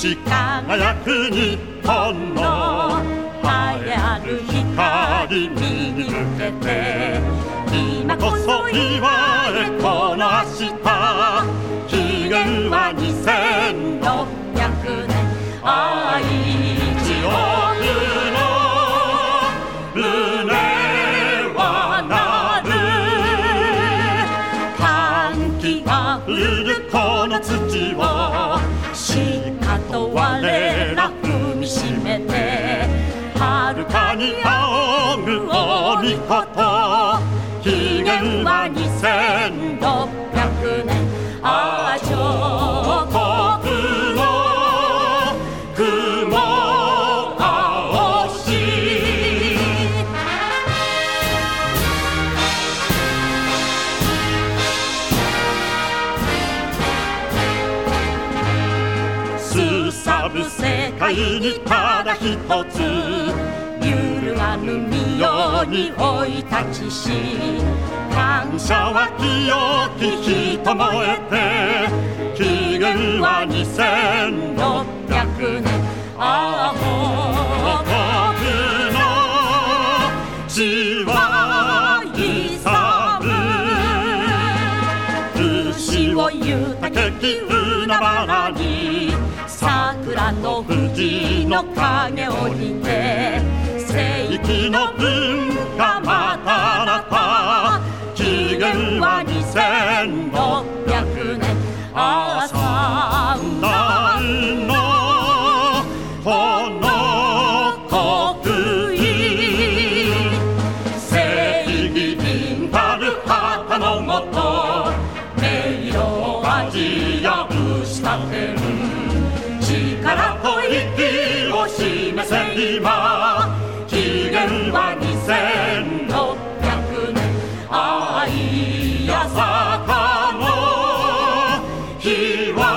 し輝く日本の栄えある光見に向けて今こそ祝えこの明日紀元は2600年。愛知多くの胸はなる歓喜あふるこの土をと我ら踏みしめて遥かに仰ぐおみこと紀元は2600すさぶ世界にただ一つ揺るがぬ身よに生い立ちし感謝は清き人燃えて紀元は2600年。ああ僕の血は勇む牛を豊けき海原に。桜の藤の影を似て世紀の文化またなた紀元は2600年ああ三段のこの国威正義にたる旗のもと迷路を味やぶしたてる。と意んを示せ今。期限は2600年。いや坂の日は